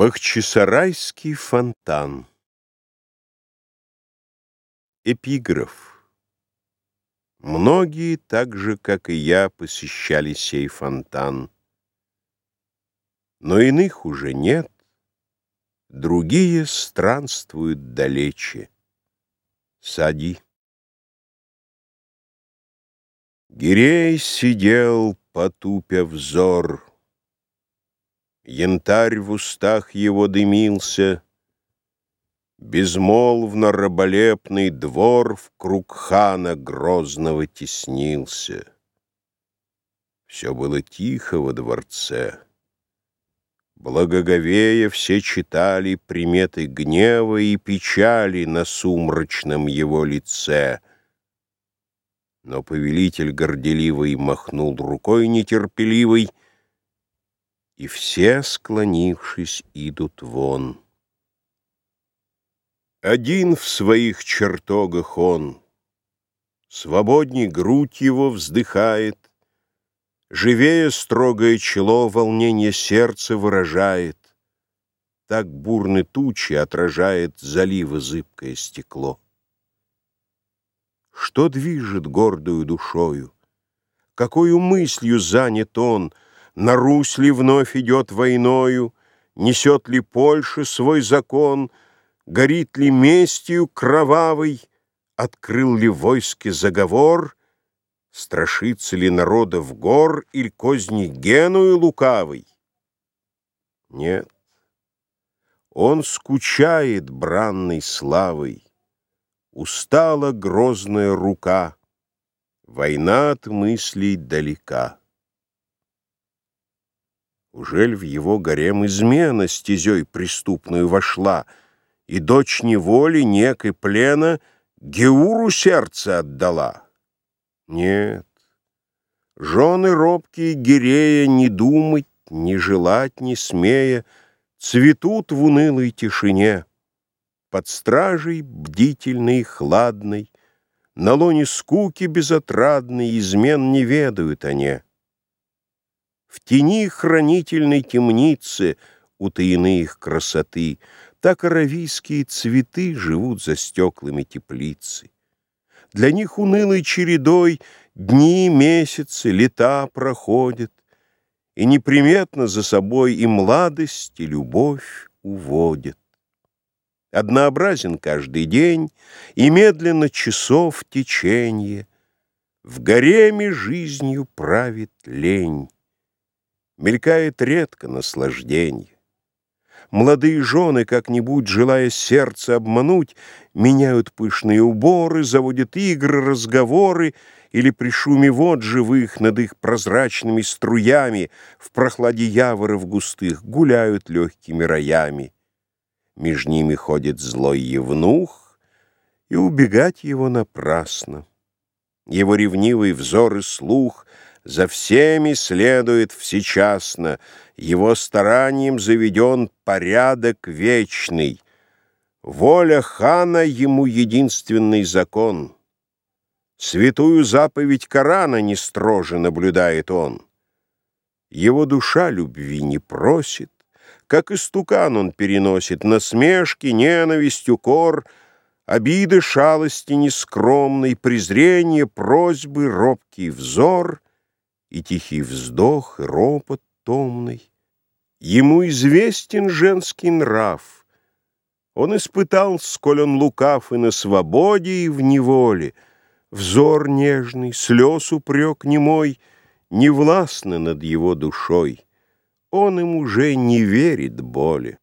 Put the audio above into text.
Бахчисарайский фонтан Эпиграф Многие, так же, как и я, посещали сей фонтан. Но иных уже нет, другие странствуют далече. Сади. Гирей сидел, потупя взор, Янтарь в устах его дымился, Безмолвно раболепный двор В круг хана грозного теснился. Все было тихо во дворце. Благоговея все читали Приметы гнева и печали На сумрачном его лице. Но повелитель горделивый Махнул рукой нетерпеливой — и все, склонившись, идут вон. Один в своих чертогах он, Свободней грудь его вздыхает, Живее строгое чело волнение сердца выражает, Так бурны тучи отражает Залива зыбкое стекло. Что движет гордую душою? Какою мыслью занят он — на Русь ли вновь идет войною, Несет ли Польша свой закон, Горит ли местью кровавой, Открыл ли войске заговор, Страшится ли народа в гор Иль козни Геную лукавой? Нет, он скучает бранной славой, Устала грозная рука, Война от мыслей далека. Ужель в его гарем измена стезей преступную вошла, И дочь неволи, некой плена, Геуру сердце отдала? Нет, жены робкие Гирея не думать, не желать, не смея, Цветут в унылой тишине. Под стражей бдительной и хладной, На лоне скуки безотрадной Измен не ведают они. В тени хранительной темницы Утаены их красоты, Так аравийские цветы Живут за стеклами теплицы. Для них унылой чередой Дни, месяцы, лета проходят, И неприметно за собой И младость, и любовь уводят. Однообразен каждый день, И медленно часов теченье, В гареме жизнью правит лень мелькает редко наслаждение. Молодые жены, как-нибудь, желая сердце обмануть, меняют пышные уборы, заводят игры, разговоры, или при шуме вод живых над их прозрачными струями в прохладе яворов густых гуляют легкими роями. Меж ними ходит злой евнух, и убегать его напрасно. Его ревнивый взор и слух — за всеми следует всечасно, Его старанием заведен порядок вечный. Воля хана ему единственный закон. Святую заповедь Корана не строже наблюдает он. Его душа любви не просит, Как истукан он переносит Насмешки, ненависть, укор, Обиды, шалости нескромной, Презрение, просьбы, робкий взор — и тихий вздох, и ропот томный. Ему известен женский нрав. Он испытал, сколь он лукав и на свободе, и в неволе. Взор нежный, слез упрек немой, не властны над его душой. Он им уже не верит боли.